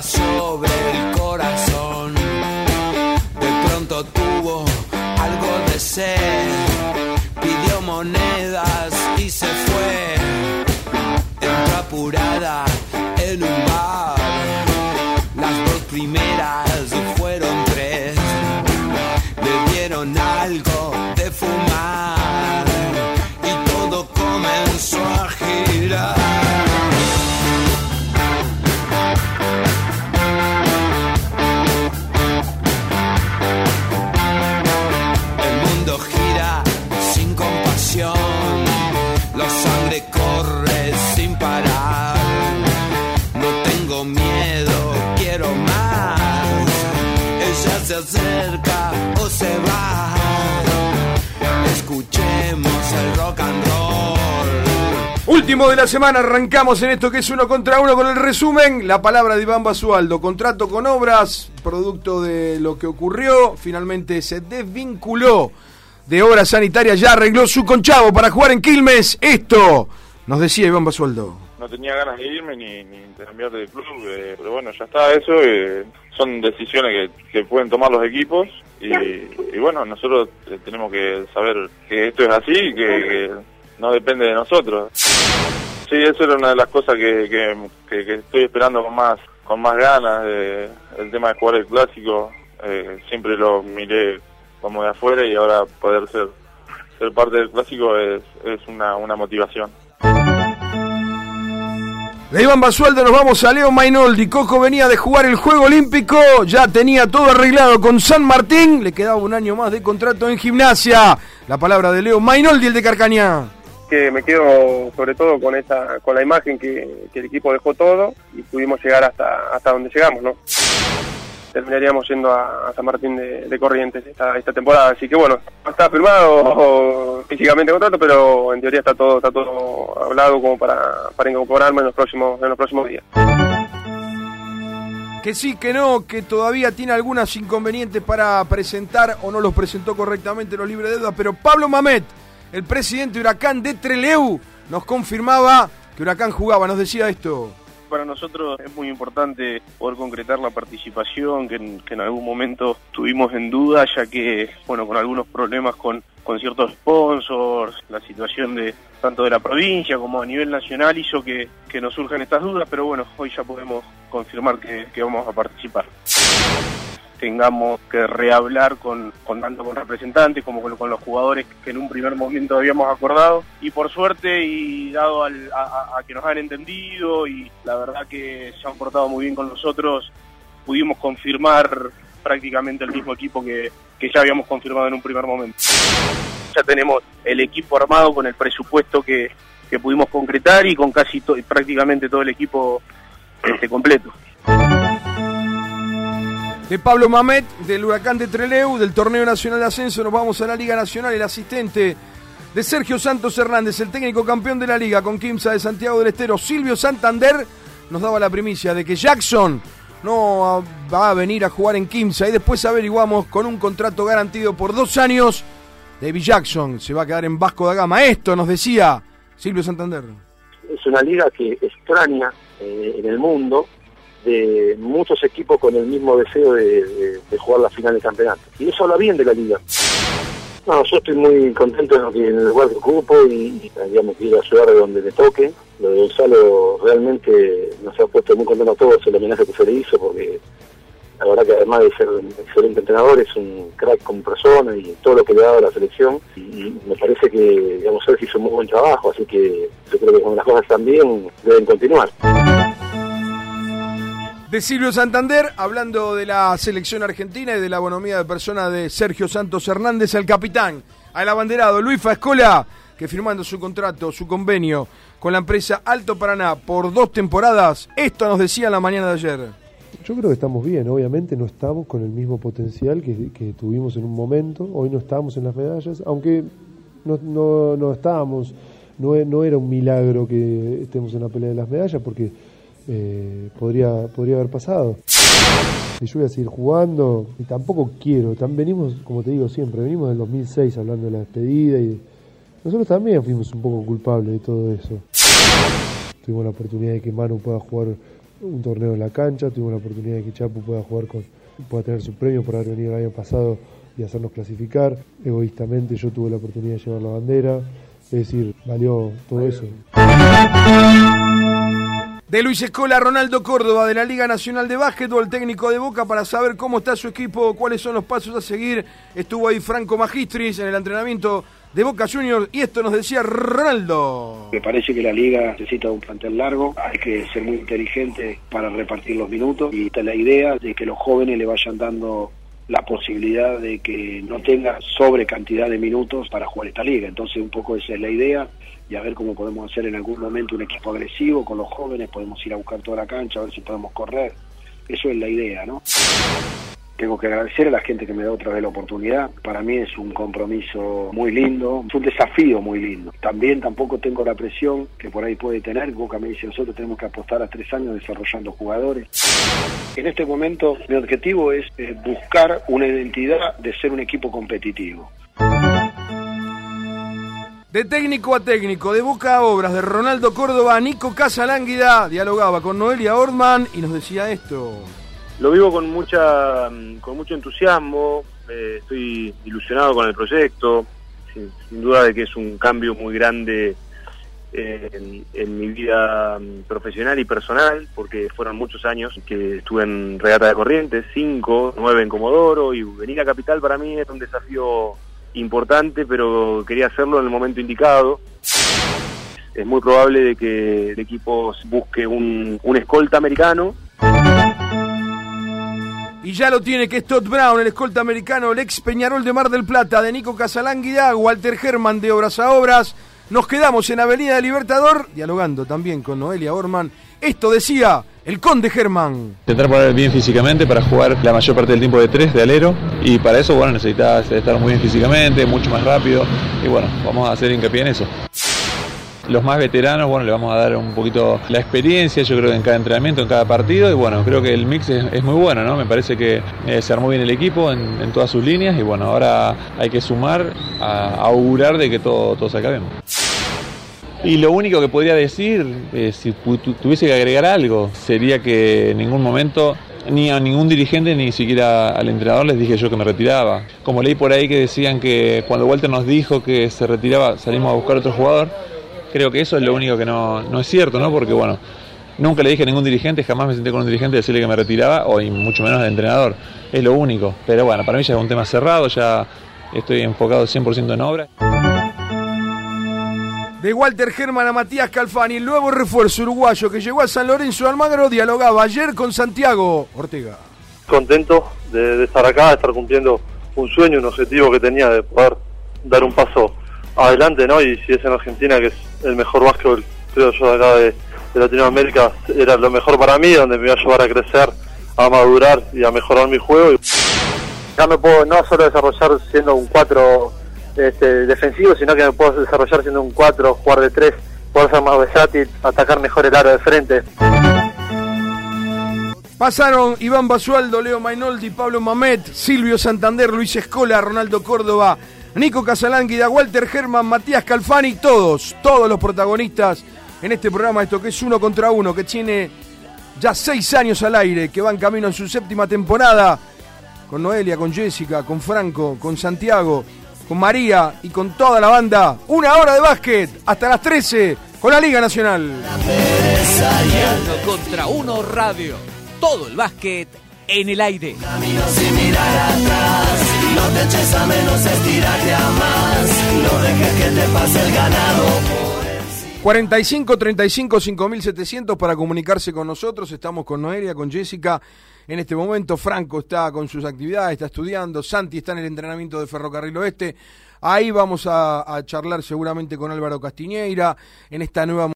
sobre el corazón. De pronto tuvo algo de sed, pidió monedas y se fue. Entró apurada en un bar. Las dos primeras El rock and roll. Último de la semana, arrancamos en esto que es uno contra uno con el resumen. La palabra de Iván Basualdo, contrato con obras, producto de lo que ocurrió, finalmente se desvinculó de obras sanitarias, ya arregló su conchavo para jugar en Quilmes. Esto nos decía Iván Basualdo. no tenía ganas de irme ni, ni de cambiar de club, eh, pero bueno, ya está eso, eh, son decisiones que, que pueden tomar los equipos y, bueno, nosotros eh, tenemos que saber que esto es así y que, no depende de nosotros. Sí, eso era una de las cosas que, que, que- que estoy esperando con más con más ganas, eh, el tema de jugar el clásico, eh, siempre lo miré como de afuera y ahora poder ser ser parte del clásico es, es una, una motivación. De Iván Basualdo nos vamos a Leo Mainoldi. Coco venía de jugar el Juego Olímpico, ya tenía todo arreglado con San Martín, le quedaba un año más de contrato en gimnasia. La palabra de Leo Mainoldi, el de Carcañá. que me quedo sobre todo con esa con la imagen que, que el equipo dejó todo y pudimos llegar hasta hasta donde llegamos no terminaríamos yendo a, San Martín de, Corrientes esta, esta temporada. Así que bueno no está firmado físicamente el contrato pero en teoría está todo está todo hablado como para, para incorporarme en los próximos en los próximos días. Que sí, que no, que todavía tiene algunos inconvenientes para presentar o no los presentó correctamente los libres de deuda, pero Pablo Mamet, el presidente de Huracán de Treleu, nos confirmaba que Huracán jugaba, nos decía esto. Para nosotros es muy importante poder concretar la participación que en, que en algún momento tuvimos en duda, ya que, bueno, con algunos problemas con, con ciertos sponsors, la situación de tanto de la provincia como a nivel nacional hizo que, que nos surjan estas dudas, pero bueno, hoy ya podemos confirmar que, que vamos a participar tengamos que rehablar con, con tanto con representantes como con, los jugadores que en un primer momento habíamos acordado. Y por suerte y dado al- a que nos han entendido y la verdad que se han portado muy bien con nosotros pudimos confirmar prácticamente el mismo equipo que, que ya habíamos confirmado en un primer momento. Ya tenemos el equipo armado con el presupuesto que, que pudimos concretar y con casi to- prácticamente todo el equipo este, completo De Pablo Mamet, del Huracán de Treleu, del Torneo Nacional de Ascenso, nos vamos a la Liga Nacional, el asistente de Sergio Santos Hernández, el técnico campeón de la Liga con Quimsa de Santiago del Estero, Silvio Santander, nos daba la primicia de que Jackson no va a venir a jugar en Quimsa y después averiguamos con un contrato garantido por dos años, David Jackson se va a quedar en Vasco da Gama. Esto nos decía Silvio Santander. es una liga que extraña eh, en el mundo de muchos equipos con el mismo deseo de, jugar la final del campeonato. Y eso habla bien de la liga. No, yo estoy muy contento en, el lugar que ocupo y, y, digamos, quiero ayudar de donde me toque. Lo de Gonzalo realmente nos ha puesto muy contento a todos el homenaje que se le hizo porque la verdad que además de ser un excelente entrenador es un crack como persona y todo lo que le ha dado a la selección y, me parece que digamos Sergio hizo un muy buen trabajo así que yo creo que cuando las cosas están bien deben continuar de Silvio Santander, hablando de la selección argentina y de la bonomía de persona de Sergio Santos Hernández, el capitán, al abanderado Luis Fascola, que firmando su contrato, su convenio con la empresa Alto Paraná por dos temporadas, esto nos decía en la mañana de ayer. Yo creo que estamos bien, obviamente no estamos con el mismo potencial que, tuvimos en un momento, hoy no estamos en las medallas, aunque no, estábamos, no era un milagro que estemos en la pelea de las medallas porque eh, podría, podría haber pasado. Y yo voy a seguir jugando y tampoco quiero, tam- venimos, como te digo siempre, venimos del 2006 hablando de la despedida y nosotros también fuimos un poco culpables de todo eso. Tuvimos la oportunidad de que Manu pueda jugar un torneo en la cancha, tuvimos la oportunidad de que Chapu pueda jugar con, pueda tener su premio por haber venido el año pasado y hacernos clasificar. Egoístamente yo tuve la oportunidad de llevar la bandera, es decir, valió todo eso. De Luis Escola, Ronaldo Córdoba, de la Liga Nacional de Básquetbol, técnico de Boca, para saber cómo está su equipo, cuáles son los pasos a seguir. Estuvo ahí Franco Magistris en el entrenamiento de Boca Juniors y esto nos decía Ronaldo. Me parece que la liga necesita un plantel largo, hay que ser muy inteligente para repartir los minutos y está la idea de que los jóvenes le vayan dando la posibilidad de que no tenga sobre cantidad de minutos para jugar esta liga. Entonces un poco esa es la idea y a ver cómo podemos hacer en algún momento un equipo agresivo con los jóvenes, podemos ir a buscar toda la cancha, a ver si podemos correr. Eso es la idea, ¿no? Tengo que agradecer a la gente que me da otra vez la oportunidad. Para mí es un compromiso muy lindo, es un desafío muy lindo. También tampoco tengo la presión que por ahí puede tener. Boca me dice, nosotros tenemos que apostar a tres años desarrollando jugadores. En este momento mi objetivo es eh, buscar una identidad de ser un equipo competitivo. De técnico a técnico, de boca a obras, de Ronaldo Córdoba a Nico Casalánguida, dialogaba con Noelia Ortman y nos decía esto. Lo vivo con mucha con mucho entusiasmo, eh, estoy ilusionado con el proyecto, sin, sin, duda de que es un cambio muy grande en, mi vida mm, profesional y personal, porque fueron muchos años que estuve en regata de corrientes, cinco, nueve en Comodoro, y venir a Capital para mí era un desafío importante, pero quería hacerlo en el momento indicado. Es muy probable de que el equipo busque un, un escolta americano. Y ya lo tiene que es Todd Brown, el escolta americano, el ex Peñarol de Mar del Plata, de Nico Casalánguida, Walter German de Obras a Obras. Nos quedamos en Avenida Libertador, dialogando también con Noelia Orman. Esto decía el Conde Germán. Intentar poner bien físicamente para jugar la mayor parte del tiempo de tres, de alero. Y para eso, bueno, necesitas estar muy bien físicamente, mucho más rápido. Y bueno, vamos a hacer hincapié en eso. Los más veteranos, bueno, le vamos a dar un poquito la experiencia, yo creo en cada entrenamiento, en cada partido, y bueno, creo que el mix es, muy bueno, ¿no? Me parece que eh, se armó bien el equipo en, todas sus líneas, y bueno, ahora hay que sumar a, augurar de que todo, todo salga bien. Y lo único que podría decir, eh, si tuviese que agregar algo, sería que en ningún momento ni a ningún dirigente ni siquiera al entrenador les dije yo que me retiraba. Como leí por ahí que decían que cuando Walter nos dijo que se retiraba salimos a buscar otro jugador, creo que eso es lo único que no, no es cierto, ¿no? Porque bueno, nunca le dije a ningún dirigente, jamás me senté con un dirigente decirle que me retiraba, o y mucho menos de entrenador. Es lo único. Pero bueno, para mí ya es un tema cerrado, ya estoy enfocado 100% en obra de Walter Germán a Matías Calfani, el nuevo refuerzo uruguayo que llegó a San Lorenzo Almagro, dialogaba ayer con Santiago Ortega. Contento de, de, estar acá, de estar cumpliendo un sueño, un objetivo que tenía de poder dar un paso adelante, ¿no? Y si es en Argentina, que es el mejor básquetbol, creo yo, de acá de, de Latinoamérica, era lo mejor para mí, donde me iba a llevar a crecer, a madurar y a mejorar mi juego. Ya me puedo no solo desarrollar siendo un 4 este, defensivo, sino que me puedo desarrollar siendo un 4, jugar de 3, poder ser más versátil, atacar mejor el aro de frente. Pasaron Iván Basualdo, Leo Mainoldi, Pablo Mamet, Silvio Santander, Luis Escola, Ronaldo Córdoba, Nico Casalánguida, Walter Germán, Matías Calfani, todos, todos los protagonistas en este programa, esto que es uno contra uno, que tiene ya seis años al aire, que va en camino en su séptima temporada, con Noelia, con Jessica, con Franco, con Santiago, con María y con toda la banda. Una hora de básquet hasta las 13 con la Liga Nacional. Uno contra uno radio. Todo el básquet en el aire. sin mirar atrás. No te eches a menos, estirate a más. No dejes que te pase el ganado. 45 35 5700 para comunicarse con nosotros. Estamos con Noelia, con Jessica. En este momento Franco está con sus actividades, está estudiando, Santi está en el entrenamiento de Ferrocarril Oeste. Ahí vamos a, charlar seguramente con Álvaro Castiñeira en esta nueva